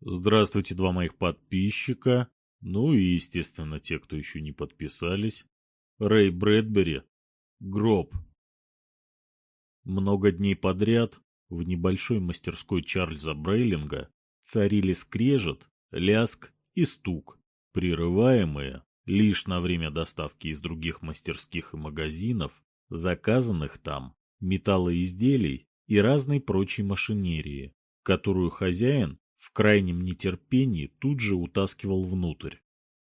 Здравствуйте, два моих подписчика. Ну и, естественно, те, кто еще не подписались. Рэй Брэдбери. Гроб. Много дней подряд в небольшой мастерской Чарльза Брейлинга царили скрежет, ляск и стук, прерываемые лишь на время доставки из других мастерских и магазинов, заказанных там, металлоизделий и разной прочей машинерии, которую хозяин в крайнем нетерпении тут же утаскивал внутрь.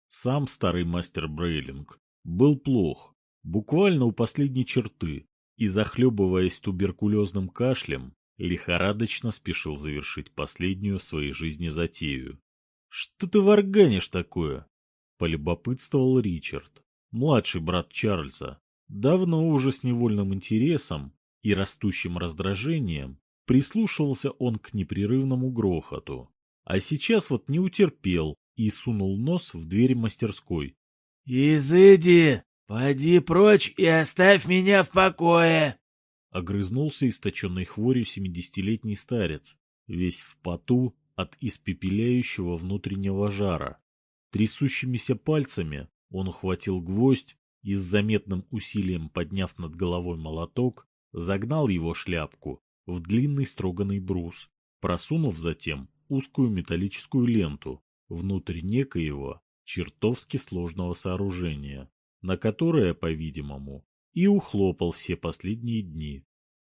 Сам старый мастер Брейлинг был плох, буквально у последней черты, и, захлебываясь туберкулезным кашлем, лихорадочно спешил завершить последнюю своей жизни затею. — Что ты варганишь такое? — полюбопытствовал Ричард, младший брат Чарльза. Давно уже с невольным интересом и растущим раздражением прислушивался он к непрерывному грохоту. А сейчас вот не утерпел и сунул нос в дверь мастерской. — Изыди! Поди прочь и оставь меня в покое! Огрызнулся источенный хворью семидесятилетний старец, весь в поту от испепеляющего внутреннего жара. Трясущимися пальцами он ухватил гвоздь и с заметным усилием подняв над головой молоток, загнал его шляпку в длинный строганный брус, просунув затем узкую металлическую ленту внутрь некоего чертовски сложного сооружения, на которое, по-видимому, и ухлопал все последние дни.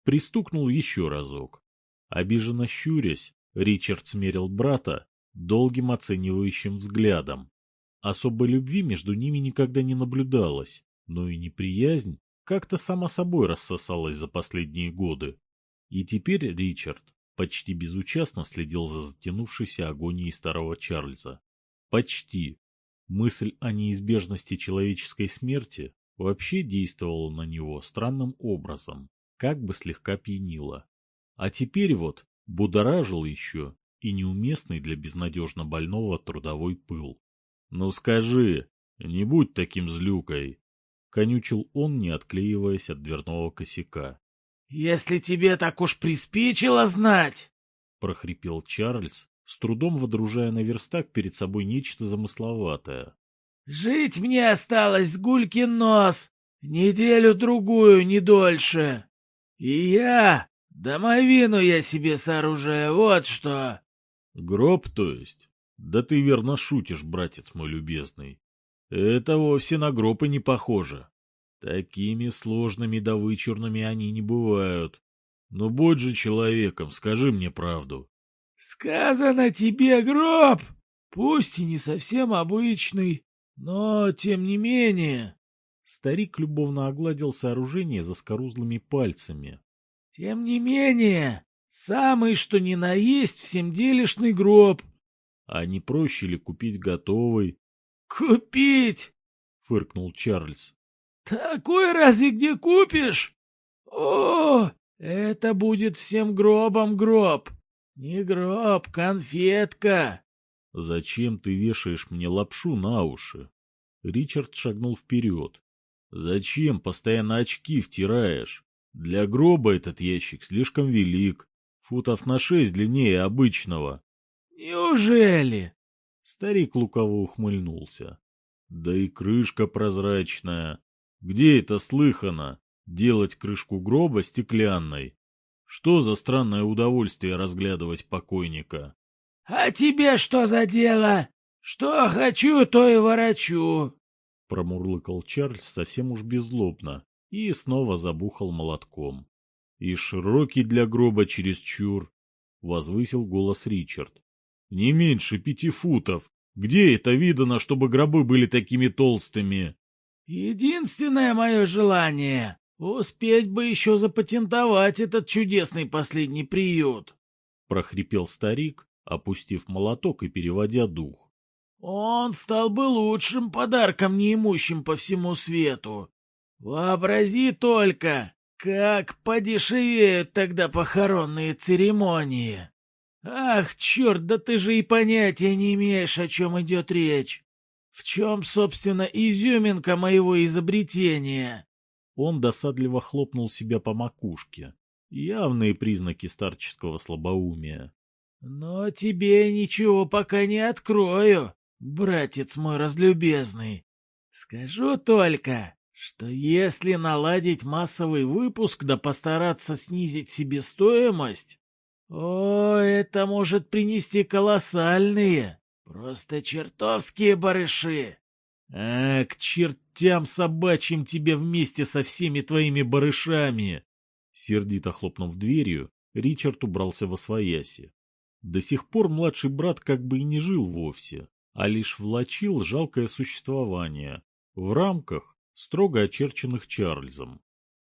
Пристукнул еще разок. Обиженно щурясь, Ричард смерил брата долгим оценивающим взглядом. Особой любви между ними никогда не наблюдалось, но и неприязнь как-то само собой рассосалась за последние годы. И теперь Ричард почти безучастно следил за затянувшейся агонией старого Чарльза. Почти. Мысль о неизбежности человеческой смерти вообще действовала на него странным образом, как бы слегка пьянила. А теперь вот будоражил еще и неуместный для безнадежно больного трудовой пыл. — Ну скажи, не будь таким злюкой! — конючил он, не отклеиваясь от дверного косяка. — Если тебе так уж приспичило знать! — прохрипел Чарльз, с трудом водружая на верстак перед собой нечто замысловатое. — Жить мне осталось гулькин нос, неделю-другую, не дольше. И я, домовину я себе сооружаю, вот что. — Гроб, то есть? Да ты верно шутишь, братец мой любезный. Это вовсе на гроб и не похоже. Такими сложными да вычурными они не бывают. Но будь же человеком, скажи мне правду. — Сказано тебе гроб, пусть и не совсем обычный, но тем не менее. Старик любовно огладил сооружение за скорузлыми пальцами. — Тем не менее, самый что ни на есть всемделишный гроб. — А не проще ли купить готовый? — Купить! — фыркнул Чарльз. — Такой разве где купишь? О, это будет всем гробом гроб. Не гроб, конфетка. Зачем ты вешаешь мне лапшу на уши? Ричард шагнул вперед. Зачем постоянно очки втираешь? Для гроба этот ящик слишком велик, футов на шесть длиннее обычного. Неужели? Старик лукаво ухмыльнулся. Да и крышка прозрачная. Где это слыхано? делать крышку гроба стеклянной. Что за странное удовольствие разглядывать покойника? — А тебе что за дело? Что хочу, то и ворочу. Промурлыкал Чарльз совсем уж беззлобно и снова забухал молотком. — И широкий для гроба чересчур, — возвысил голос Ричард. — Не меньше пяти футов. Где это видано, чтобы гробы были такими толстыми? — Единственное мое желание «Успеть бы еще запатентовать этот чудесный последний приют!» — прохрипел старик, опустив молоток и переводя дух. «Он стал бы лучшим подарком неимущим по всему свету. Вообрази только, как подешевеют тогда похоронные церемонии! Ах, черт, да ты же и понятия не имеешь, о чем идет речь! В чем, собственно, изюминка моего изобретения?» Он досадливо хлопнул себя по макушке. Явные признаки старческого слабоумия. Но тебе ничего пока не открою, братец мой разлюбезный. Скажу только, что если наладить массовый выпуск да постараться снизить себестоимость, о, это может принести колоссальные, просто чертовские барыши. А, к чертям собачьим тебе вместе со всеми твоими барышами! Сердито хлопнув дверью, Ричард убрался во свояси. До сих пор младший брат как бы и не жил вовсе, а лишь влачил жалкое существование в рамках, строго очерченных Чарльзом.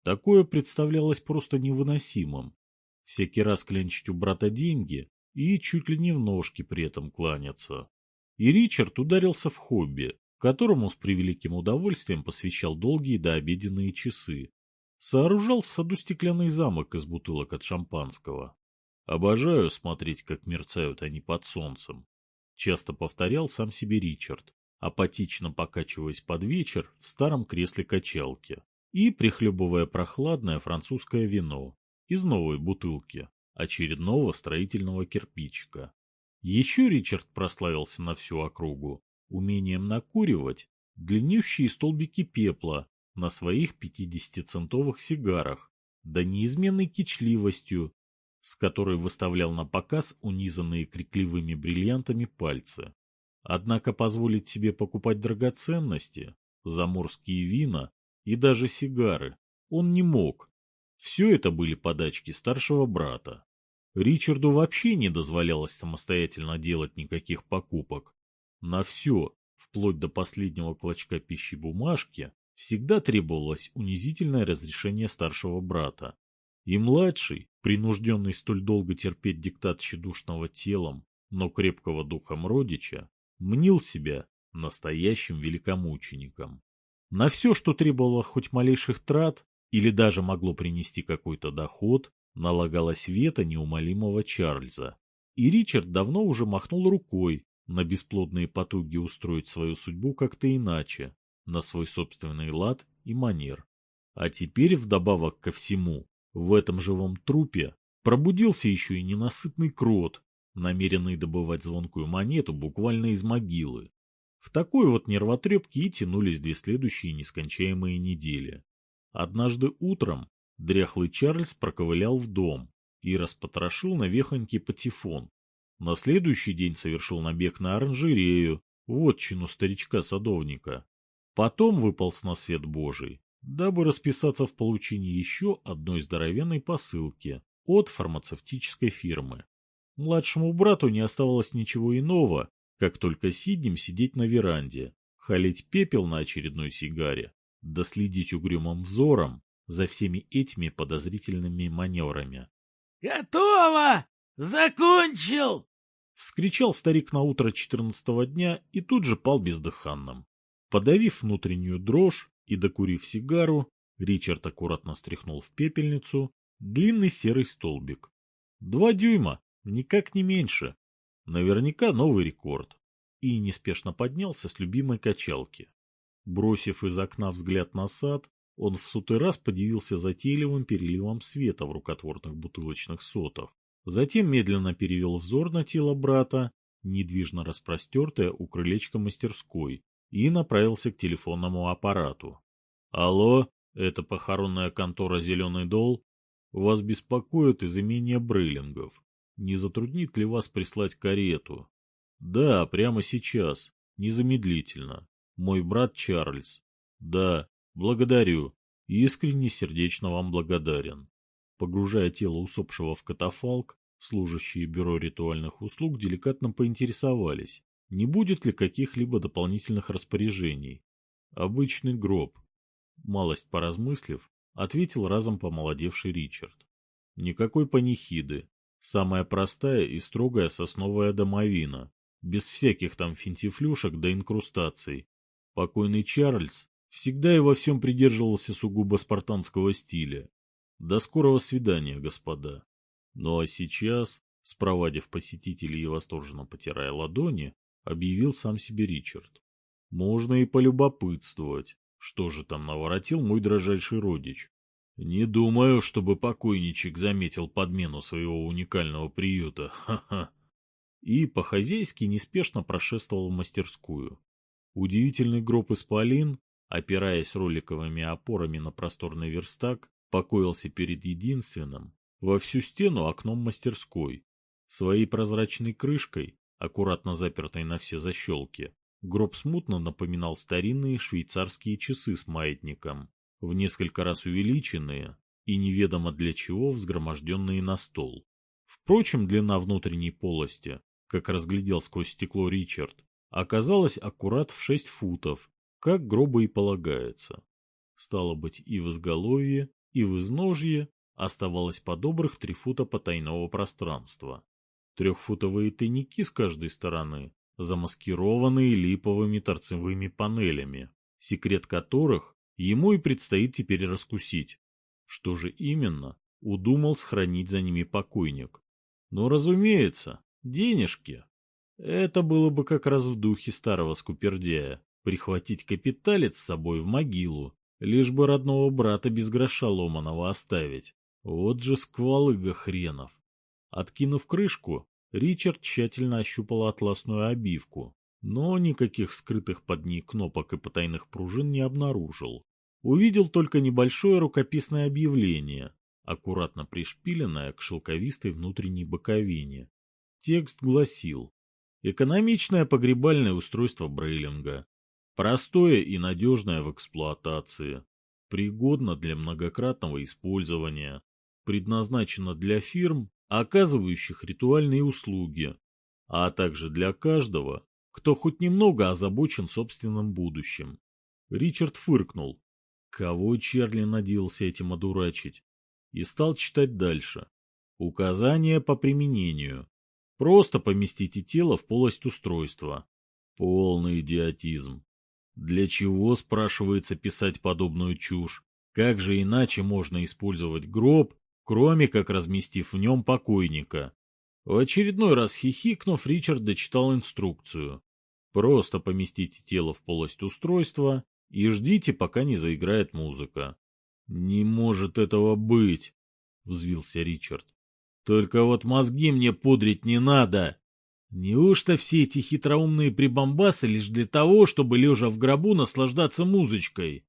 Такое представлялось просто невыносимым. Всякий раз клянчить у брата деньги и чуть ли не в ножки при этом кланяться. И Ричард ударился в хобби, которому с превеликим удовольствием посвящал долгие дообеденные часы. Сооружал в саду стеклянный замок из бутылок от шампанского. Обожаю смотреть, как мерцают они под солнцем. Часто повторял сам себе Ричард, апатично покачиваясь под вечер в старом кресле качалки и прихлебывая прохладное французское вино из новой бутылки очередного строительного кирпичика. Еще Ричард прославился на всю округу умением накуривать длиннющие столбики пепла на своих 50-центовых сигарах, да неизменной кичливостью, с которой выставлял на показ унизанные крикливыми бриллиантами пальцы. Однако позволить себе покупать драгоценности, заморские вина и даже сигары он не мог. Все это были подачки старшего брата. Ричарду вообще не дозволялось самостоятельно делать никаких покупок. На все, вплоть до последнего клочка пищи бумажки, всегда требовалось унизительное разрешение старшего брата. И младший, принужденный столь долго терпеть диктат тщедушного телом, но крепкого духом родича, мнил себя настоящим великомучеником. На все, что требовало хоть малейших трат или даже могло принести какой-то доход, налагалась вето неумолимого Чарльза. И Ричард давно уже махнул рукой на бесплодные потуги устроить свою судьбу как-то иначе, на свой собственный лад и манер. А теперь, вдобавок ко всему, в этом живом трупе пробудился еще и ненасытный крот, намеренный добывать звонкую монету буквально из могилы. В такой вот нервотрепке и тянулись две следующие нескончаемые недели. Однажды утром дряхлый Чарльз проковылял в дом и распотрошил навехонький патефон, на следующий день совершил набег на оранжерею, вотчину старичка-садовника. Потом выполз на свет Божий, дабы расписаться в получении еще одной здоровенной посылки от фармацевтической фирмы. Младшему брату не оставалось ничего иного, как только сиднем сидеть на веранде, халить пепел на очередной сигаре, да угрюмым взором за всеми этими подозрительными маневрами. «Готово! Закончил!» Вскричал старик на утро четырнадцатого дня и тут же пал бездыханным. Подавив внутреннюю дрожь и докурив сигару, Ричард аккуратно стряхнул в пепельницу длинный серый столбик. Два дюйма, никак не меньше. Наверняка новый рекорд. И неспешно поднялся с любимой качалки. Бросив из окна взгляд на сад, он в сотый раз подивился затейливым переливом света в рукотворных бутылочных сотах. Затем медленно перевел взор на тело брата, недвижно распростертое у крылечка мастерской, и направился к телефонному аппарату. «Алло, это похоронная контора «Зеленый дол»? Вас беспокоят из имения Брейлингов. Не затруднит ли вас прислать карету?» «Да, прямо сейчас, незамедлительно. Мой брат Чарльз. Да, благодарю. Искренне сердечно вам благодарен». Погружая тело усопшего в катафалк, служащие бюро ритуальных услуг деликатно поинтересовались, не будет ли каких-либо дополнительных распоряжений. Обычный гроб. Малость поразмыслив, ответил разом помолодевший Ричард. Никакой панихиды. Самая простая и строгая сосновая домовина, без всяких там финтифлюшек да инкрустаций. Покойный Чарльз всегда и во всем придерживался сугубо спартанского стиля. До скорого свидания, господа. Ну а сейчас, спровадив посетителей и восторженно потирая ладони, объявил сам себе Ричард. Можно и полюбопытствовать, что же там наворотил мой дрожайший родич. Не думаю, чтобы покойничек заметил подмену своего уникального приюта. Ха-ха. и по-хозяйски неспешно прошествовал в мастерскую. Удивительный гроб исполин, опираясь роликовыми опорами на просторный верстак, покоился перед единственным, во всю стену окном мастерской. Своей прозрачной крышкой, аккуратно запертой на все защелки, гроб смутно напоминал старинные швейцарские часы с маятником, в несколько раз увеличенные и неведомо для чего взгроможденные на стол. Впрочем, длина внутренней полости, как разглядел сквозь стекло Ричард, оказалась аккурат в шесть футов, как гроба и полагается. Стало быть, и в изголовье, и в изножье оставалось по добрых три фута потайного пространства. Трехфутовые тайники с каждой стороны, замаскированные липовыми торцевыми панелями, секрет которых ему и предстоит теперь раскусить. Что же именно, удумал сохранить за ними покойник. Но, разумеется, денежки. Это было бы как раз в духе старого скупердяя, прихватить капиталец с собой в могилу, лишь бы родного брата без гроша ломаного оставить. Вот же сквалыга хренов. Откинув крышку, Ричард тщательно ощупал атласную обивку, но никаких скрытых под ней кнопок и потайных пружин не обнаружил. Увидел только небольшое рукописное объявление, аккуратно пришпиленное к шелковистой внутренней боковине. Текст гласил «Экономичное погребальное устройство Брейлинга. Простое и надежное в эксплуатации. Пригодно для многократного использования. Предназначено для фирм, оказывающих ритуальные услуги, а также для каждого, кто хоть немного озабочен собственным будущим. Ричард фыркнул. Кого Чарли надеялся этим одурачить? И стал читать дальше. Указания по применению. Просто поместите тело в полость устройства. Полный идиотизм. Для чего, спрашивается, писать подобную чушь? Как же иначе можно использовать гроб, кроме как разместив в нем покойника? В очередной раз хихикнув, Ричард дочитал инструкцию. Просто поместите тело в полость устройства и ждите, пока не заиграет музыка. — Не может этого быть! — взвился Ричард. — Только вот мозги мне пудрить не надо! Неужто все эти хитроумные прибамбасы лишь для того, чтобы, лежа в гробу, наслаждаться музычкой?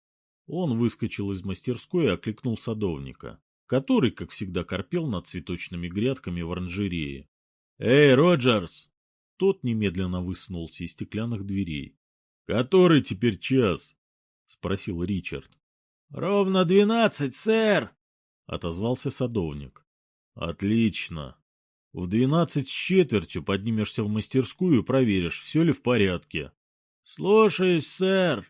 Он выскочил из мастерской и окликнул садовника, который, как всегда, корпел над цветочными грядками в оранжерее. «Эй, Роджерс!» Тот немедленно высунулся из стеклянных дверей. «Который теперь час?» — спросил Ричард. «Ровно двенадцать, сэр!» — отозвался садовник. «Отлично!» В двенадцать с четвертью поднимешься в мастерскую и проверишь, все ли в порядке. — Слушаюсь, сэр.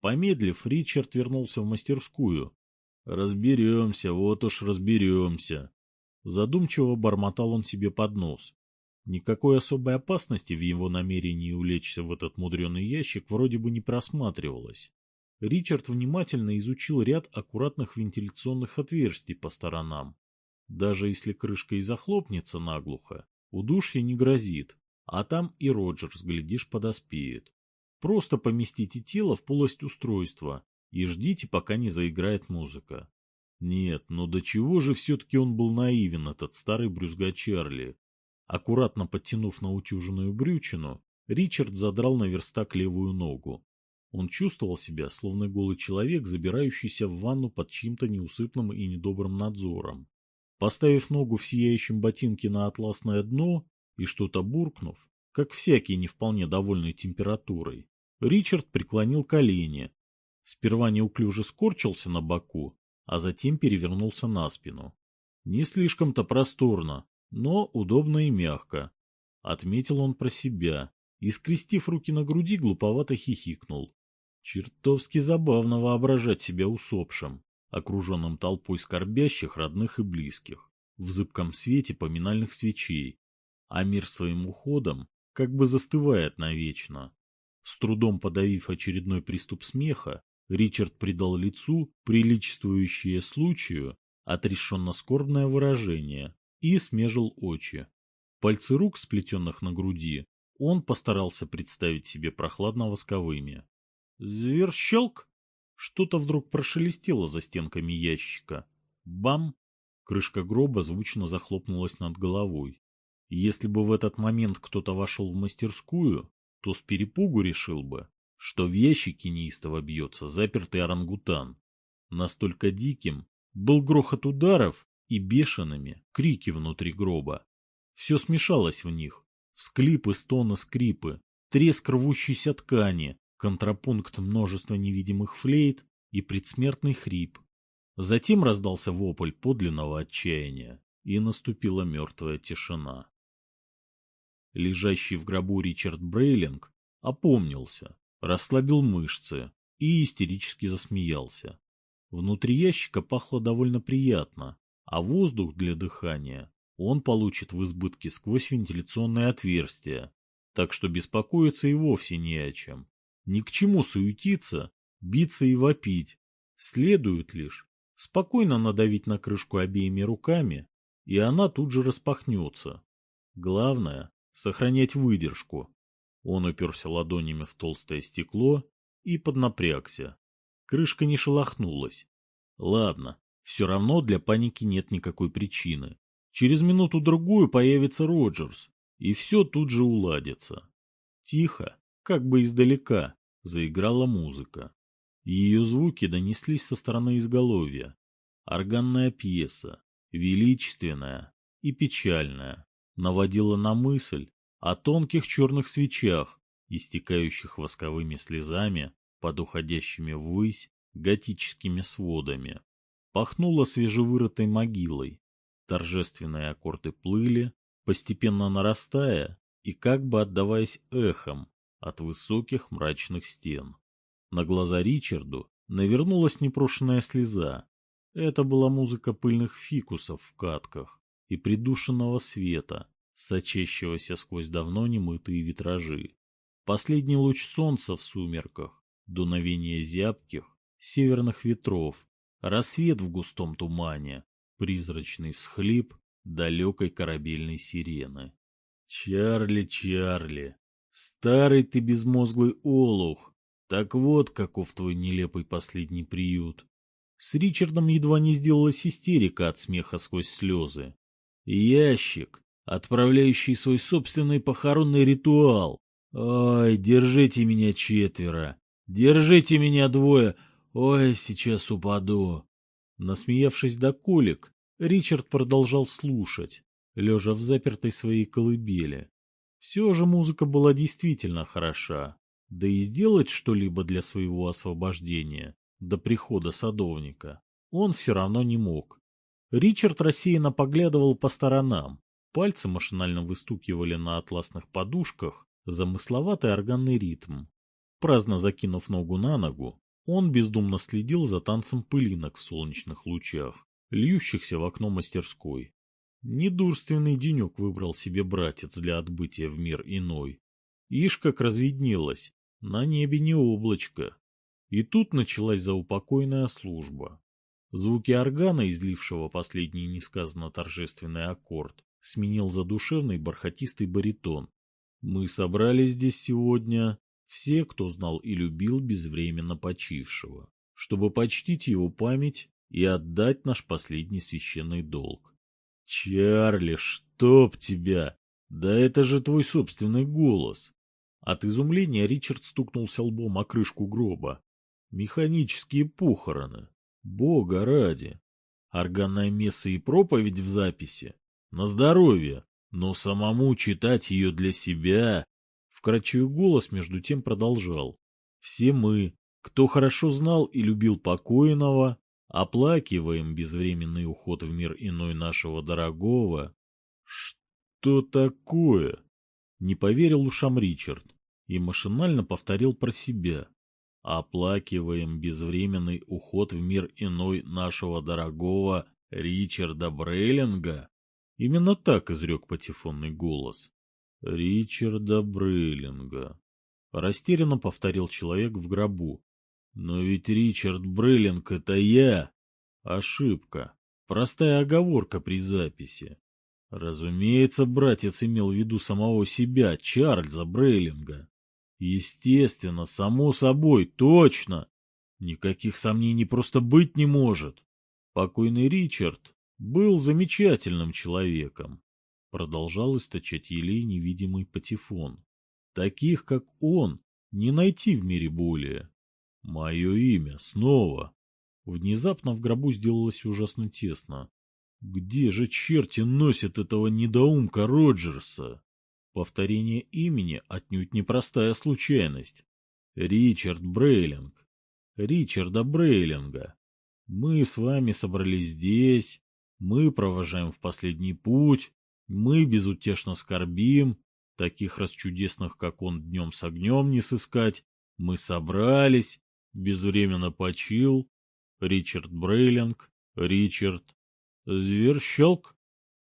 Помедлив, Ричард вернулся в мастерскую. — Разберемся, вот уж разберемся. Задумчиво бормотал он себе под нос. Никакой особой опасности в его намерении улечься в этот мудреный ящик вроде бы не просматривалось. Ричард внимательно изучил ряд аккуратных вентиляционных отверстий по сторонам. Даже если крышка и захлопнется наглухо, удушье не грозит, а там и Роджерс, глядишь, подоспеет. Просто поместите тело в полость устройства и ждите, пока не заиграет музыка. Нет, ну до чего же все-таки он был наивен, этот старый брюзга Чарли. Аккуратно подтянув наутюженную брючину, Ричард задрал на верстак левую ногу. Он чувствовал себя, словно голый человек, забирающийся в ванну под чьим-то неусыпным и недобрым надзором. Поставив ногу в сияющем ботинке на атласное дно и что-то буркнув, как всякий не вполне довольный температурой, Ричард преклонил колени. Сперва неуклюже скорчился на боку, а затем перевернулся на спину. Не слишком-то просторно, но удобно и мягко. Отметил он про себя и, скрестив руки на груди, глуповато хихикнул. Чертовски забавно воображать себя усопшим окруженным толпой скорбящих родных и близких, в зыбком свете поминальных свечей, а мир своим уходом как бы застывает навечно. С трудом подавив очередной приступ смеха, Ричард придал лицу, приличествующее случаю, отрешенно-скорбное выражение и смежил очи. Пальцы рук, сплетенных на груди, он постарался представить себе прохладно-восковыми. «Зверщелк!» Что-то вдруг прошелестело за стенками ящика. Бам! Крышка гроба звучно захлопнулась над головой. Если бы в этот момент кто-то вошел в мастерскую, то с перепугу решил бы, что в ящике неистово бьется запертый орангутан. Настолько диким был грохот ударов и бешеными крики внутри гроба. Все смешалось в них. Всклипы, стоны, скрипы, треск рвущейся ткани, контрапункт множества невидимых флейт и предсмертный хрип. Затем раздался вопль подлинного отчаяния, и наступила мертвая тишина. Лежащий в гробу Ричард Брейлинг опомнился, расслабил мышцы и истерически засмеялся. Внутри ящика пахло довольно приятно, а воздух для дыхания он получит в избытке сквозь вентиляционное отверстие, так что беспокоиться и вовсе не о чем. Ни к чему суетиться, биться и вопить. Следует лишь спокойно надавить на крышку обеими руками, и она тут же распахнется. Главное — сохранять выдержку. Он уперся ладонями в толстое стекло и поднапрягся. Крышка не шелохнулась. Ладно, все равно для паники нет никакой причины. Через минуту-другую появится Роджерс, и все тут же уладится. Тихо, как бы издалека, заиграла музыка. Ее звуки донеслись со стороны изголовья. Органная пьеса, величественная и печальная, наводила на мысль о тонких черных свечах, истекающих восковыми слезами под уходящими ввысь готическими сводами. Пахнуло свежевырытой могилой. Торжественные аккорды плыли, постепенно нарастая и как бы отдаваясь эхом от высоких мрачных стен. На глаза Ричарду навернулась непрошенная слеза. Это была музыка пыльных фикусов в катках и придушенного света, сочащегося сквозь давно немытые витражи. Последний луч солнца в сумерках дуновение зябких, северных ветров, рассвет в густом тумане, призрачный всхлип далекой корабельной сирены. Чарли, Чарли, старый ты безмозглый олух, так вот каков твой нелепый последний приют. С Ричардом едва не сделалась истерика от смеха сквозь слезы. Ящик, отправляющий свой собственный похоронный ритуал. Ой, держите меня четверо. Держите меня двое! Ой, сейчас упаду!» Насмеявшись до колик, Ричард продолжал слушать, лежа в запертой своей колыбели. Все же музыка была действительно хороша, да и сделать что-либо для своего освобождения до прихода садовника он все равно не мог. Ричард рассеянно поглядывал по сторонам, пальцы машинально выстукивали на атласных подушках замысловатый органный ритм. Праздно закинув ногу на ногу, он бездумно следил за танцем пылинок в солнечных лучах, льющихся в окно мастерской. Недурственный денек выбрал себе братец для отбытия в мир иной. Ишь как разведнелось, на небе не облачко. И тут началась заупокойная служба. Звуки органа, излившего последний несказанно торжественный аккорд, сменил задушевный бархатистый баритон. Мы собрались здесь сегодня все, кто знал и любил безвременно почившего, чтобы почтить его память и отдать наш последний священный долг. Чарли, чтоб тебя! Да это же твой собственный голос! От изумления Ричард стукнулся лбом о крышку гроба. Механические похороны. Бога ради. Органная месса и проповедь в записи. На здоровье. Но самому читать ее для себя Вкрадчивый голос между тем продолжал. Все мы, кто хорошо знал и любил покойного, оплакиваем безвременный уход в мир иной нашего дорогого. Что такое? Не поверил ушам Ричард и машинально повторил про себя. Оплакиваем безвременный уход в мир иной нашего дорогого Ричарда Брейлинга. Именно так изрек патефонный голос. Ричарда Брейлинга. Растерянно повторил человек в гробу. Но ведь Ричард Брейлинг — это я. Ошибка. Простая оговорка при записи. Разумеется, братец имел в виду самого себя, Чарльза Брейлинга. Естественно, само собой, точно. Никаких сомнений просто быть не может. Покойный Ричард был замечательным человеком. продолжал источать елей невидимый патефон. Таких, как он, не найти в мире более. Мое имя снова. Внезапно в гробу сделалось ужасно тесно. Где же черти носят этого недоумка Роджерса? Повторение имени отнюдь непростая случайность. Ричард Брейлинг. Ричарда Брейлинга. Мы с вами собрались здесь, мы провожаем в последний путь, мы безутешно скорбим, таких расчудесных, как он, днем с огнем не сыскать, мы собрались, безвременно почил, Ричард Брейлинг, Ричард, Зверщелк,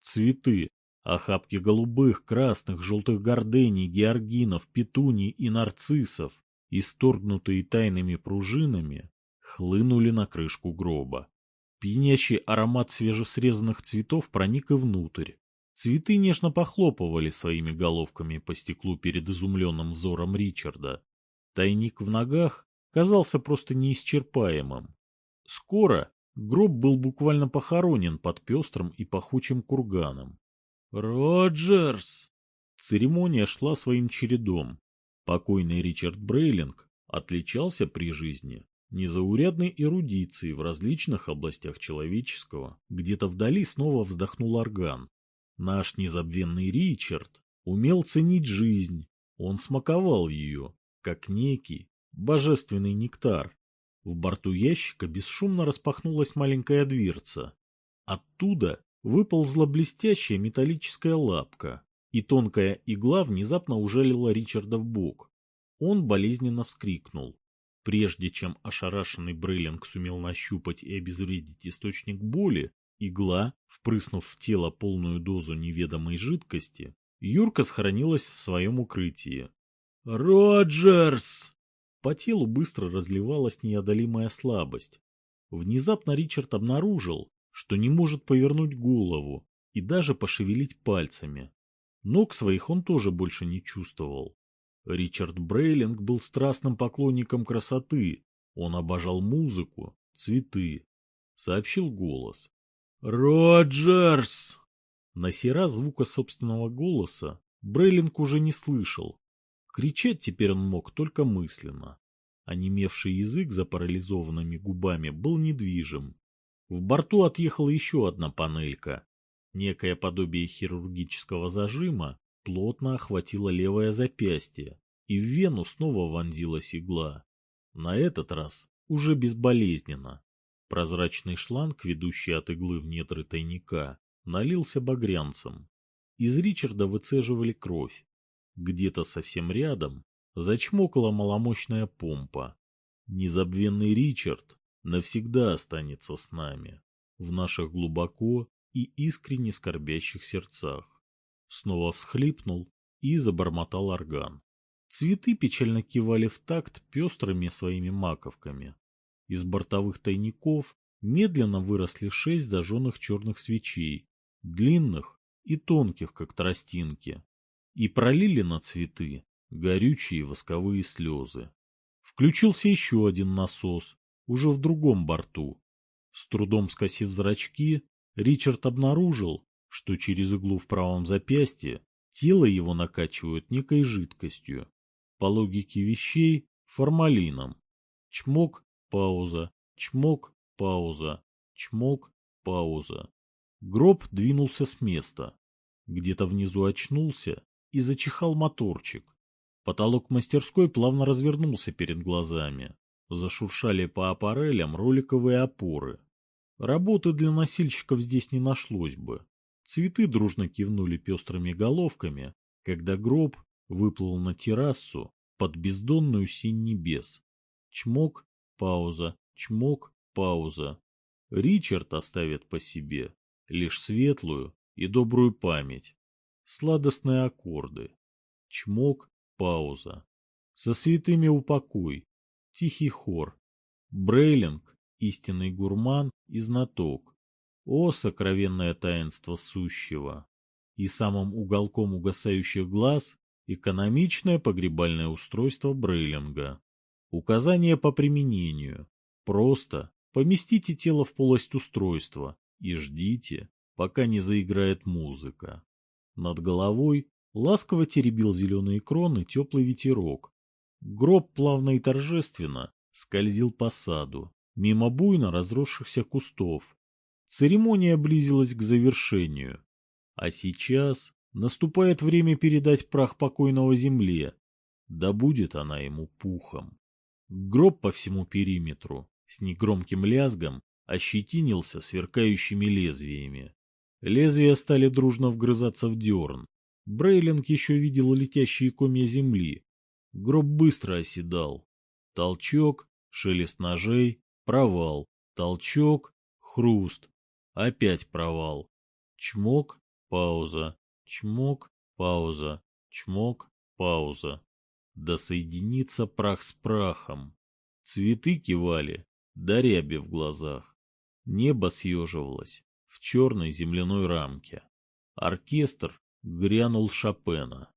цветы, охапки голубых, красных, желтых гордений, георгинов, петуний и нарциссов, исторгнутые тайными пружинами, хлынули на крышку гроба. Пьянящий аромат свежесрезанных цветов проник и внутрь. Цветы нежно похлопывали своими головками по стеклу перед изумленным взором Ричарда. Тайник в ногах казался просто неисчерпаемым. Скоро гроб был буквально похоронен под пестрым и пахучим курганом. «Роджерс!» Церемония шла своим чередом. Покойный Ричард Брейлинг отличался при жизни незаурядной эрудицией в различных областях человеческого. Где-то вдали снова вздохнул орган. Наш незабвенный Ричард умел ценить жизнь, он смаковал ее, как некий божественный нектар. В борту ящика бесшумно распахнулась маленькая дверца. Оттуда выползла блестящая металлическая лапка, и тонкая игла внезапно ужалила Ричарда в бок. Он болезненно вскрикнул. Прежде чем ошарашенный Брейлинг сумел нащупать и обезвредить источник боли, игла, впрыснув в тело полную дозу неведомой жидкости, Юрка сохранилась в своем укрытии. «Роджерс!» По телу быстро разливалась неодолимая слабость. Внезапно Ричард обнаружил, что не может повернуть голову и даже пошевелить пальцами. Ног своих он тоже больше не чувствовал. Ричард Брейлинг был страстным поклонником красоты. Он обожал музыку, цветы. Сообщил голос. «Роджерс!» На сей раз звука собственного голоса Брейлинг уже не слышал. Кричать теперь он мог только мысленно. Онемевший язык за парализованными губами был недвижим. В борту отъехала еще одна панелька. Некое подобие хирургического зажима плотно охватило левое запястье, и в вену снова вонзилась игла. На этот раз уже безболезненно. Прозрачный шланг, ведущий от иглы в недры тайника, налился багрянцем. Из Ричарда выцеживали кровь. Где-то совсем рядом зачмокала маломощная помпа. Незабвенный Ричард навсегда останется с нами, в наших глубоко и искренне скорбящих сердцах. Снова всхлипнул и забормотал орган. Цветы печально кивали в такт пестрыми своими маковками. Из бортовых тайников медленно выросли шесть зажженных черных свечей, длинных и тонких, как тростинки, и пролили на цветы горючие восковые слезы. Включился еще один насос, уже в другом борту. С трудом скосив зрачки, Ричард обнаружил, что через иглу в правом запястье тело его накачивают некой жидкостью. По логике вещей, формалином. Чмок, пауза, чмок, пауза, чмок, пауза. Гроб двинулся с места. Где-то внизу очнулся и зачихал моторчик. Потолок мастерской плавно развернулся перед глазами. Зашуршали по аппарелям роликовые опоры. Работы для носильщиков здесь не нашлось бы. Цветы дружно кивнули пестрыми головками, когда гроб выплыл на террасу под бездонную синь небес. Чмок, пауза, чмок, пауза. Ричард оставит по себе лишь светлую и добрую память. Сладостные аккорды. Чмок, пауза. Со святыми упокой. Тихий хор. Брейлинг, истинный гурман и знаток. О, сокровенное таинство сущего! И самым уголком угасающих глаз экономичное погребальное устройство Брейлинга. Указание по применению. Просто поместите тело в полость устройства и ждите, пока не заиграет музыка. Над головой ласково теребил зеленые кроны теплый ветерок. Гроб плавно и торжественно скользил по саду, мимо буйно разросшихся кустов. Церемония близилась к завершению. А сейчас наступает время передать прах покойного земле. Да будет она ему пухом. Гроб по всему периметру с негромким лязгом ощетинился сверкающими лезвиями. Лезвия стали дружно вгрызаться в дерн. Брейлинг еще видел летящие комья земли. Гроб быстро оседал. Толчок, шелест ножей, провал. Толчок, хруст. Опять провал. Чмок, пауза. Чмок, пауза. Чмок, пауза. Да соединится прах с прахом. Цветы кивали, да ряби в глазах. Небо съеживалось в черной земляной рамке. Оркестр грянул Шопена.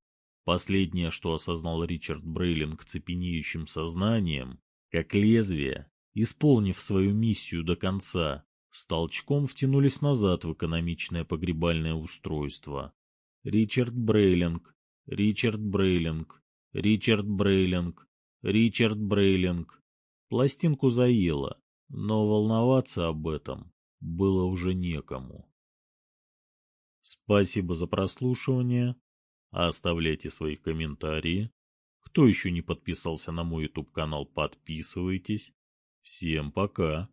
Последнее, что осознал Ричард Брейлинг цепенеющим сознанием, как лезвие, исполнив свою миссию до конца, с толчком втянулись назад в экономичное погребальное устройство. Ричард Брейлинг, Ричард Брейлинг, Ричард Брейлинг, Ричард Брейлинг. Пластинку заело, но волноваться об этом было уже некому. Спасибо за прослушивание. Оставляйте свои комментарии. Кто еще не подписался на мой YouTube канал, подписывайтесь. Всем пока.